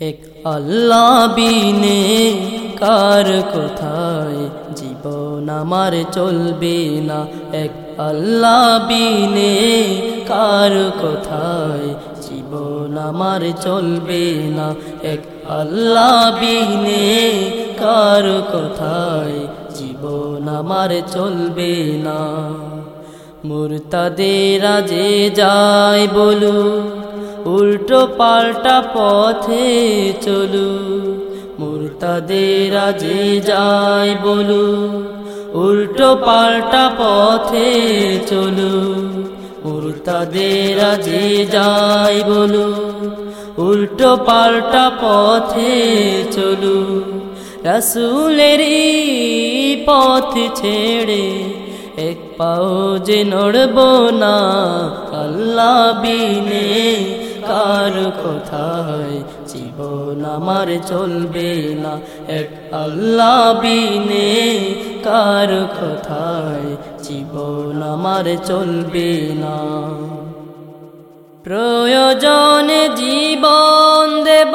এক আল্লাহ বিনে কার কোথায়? জীবন আমার চলবে না। এক আল্লাহ বিনে কার কোথায়? জীবন আমার চলবে না। এক আল্লাহ বিনে কার কোথায়? জীবন আমার চলবে না। মুরতাদের রাজে যায় বলু উল্টো পাল্টা পথে চলু মুরতাদের যে যায় বলু উল্টো পাল্টা পথে চলু মুরতাদের যে যায় বলু উল্টো পাল্টা পথে চলু রসুলেরই পথ ছেড়ে এক পাও যে নড়ব না, আল্লাহ বিনে কার কোথায়? জীবন আমার চলবে না। এক আল্লাহ বিনে কার কোথায়? জীবন আমার চলবে না। প্রয়োজনে জীবন দেব,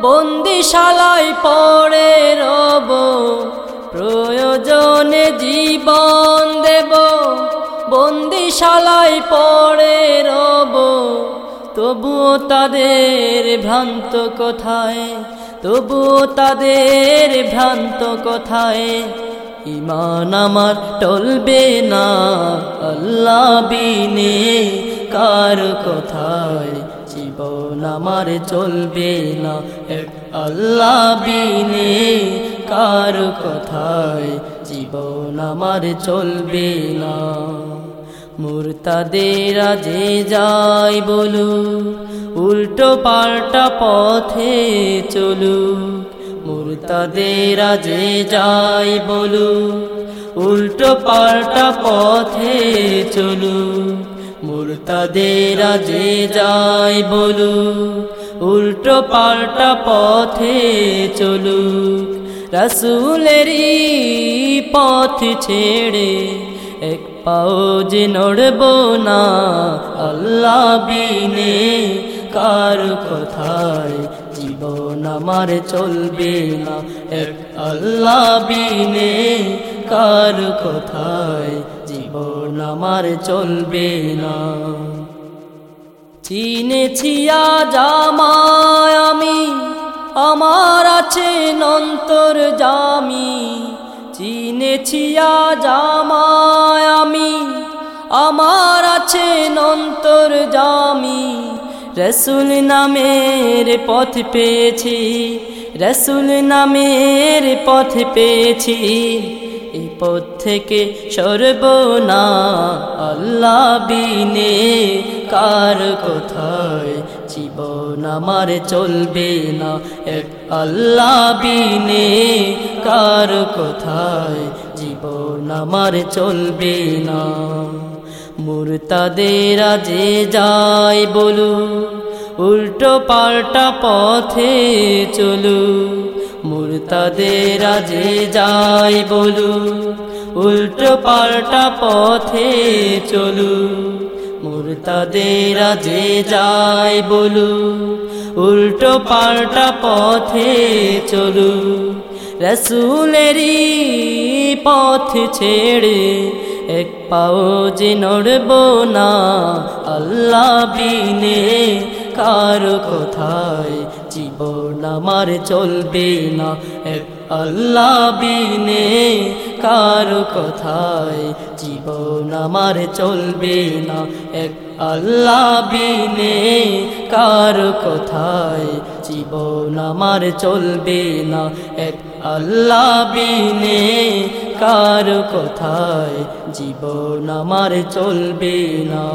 বন্দিশালায় পড়ে রব। প্রয়োজনে জীবন দেব, বন্দিশালায় পড়ে রব। তবুও তাদের ভ্রান্ত কোথায় তবুও তাদের ভ্রান্ত কোথায়, ইমান আমার টলবে না, আল্লাহ বিনে কার কোথায়, জীবন আমার চলবে না, এক আল্লাহ বিনে কার কোথায়, জীবন আমার চলবে না। মুরতাদের যে যাই বলু, উল্টো পাল্টা পথে চলু। মুরতাদের যে যাই বলু, উল্টো পাল্টা পথে চলু। মুরতাদের যে যাই বলু, উল্টো পাল্টা পথে চলু। রসুলেরই পথ ছেড়ে এক পাও যে নড়ব না, আল্লাহ বিনে কার কোথায় জীবন আমার চলবে না। এক আল্লাহ বিনে কার কোথায় জীবন আমার চলবে না। চিনেছিয়া জামায় আমি, আমার আছে নন্তর জামি। চিনেছিয়া জামায় আমি। আমার আছে নন্তর জামি। রসুল নামের পথ পেয়েছি। রসুল নামের পথ পেয়েছি। এই পথ থেকে সরব না আল্লাহ বিনে কার কোথায় জীবন আমার চলবে না। এক আল্লাহ বিনে কার কোথায় জীবন আমার চলবে না। মুরতাদের যে যাই বলু, উল্টো পাল্টা পথে চলু। মুরতাদের যে যাই বলু, উল্টো পাল্টা পথে চলু। মুরতাদের যে যায় বলু, উল্টো পাল্টা পথে চলু। রসুলেরই পথ ছেড়ে এক পাও যে নড়ব না, আল্লাহ বিনে কার কোথায় জীবন আমার চলবে না। এক আল্লাহ বিনে কার কথায় জীবন আমার চলবে না। এক আল্লাহ বিনে কার কথায় জীবন আমার চলবে না। এক আল্লাহ বিনে কার কথায় জীবন আমার চলবে না।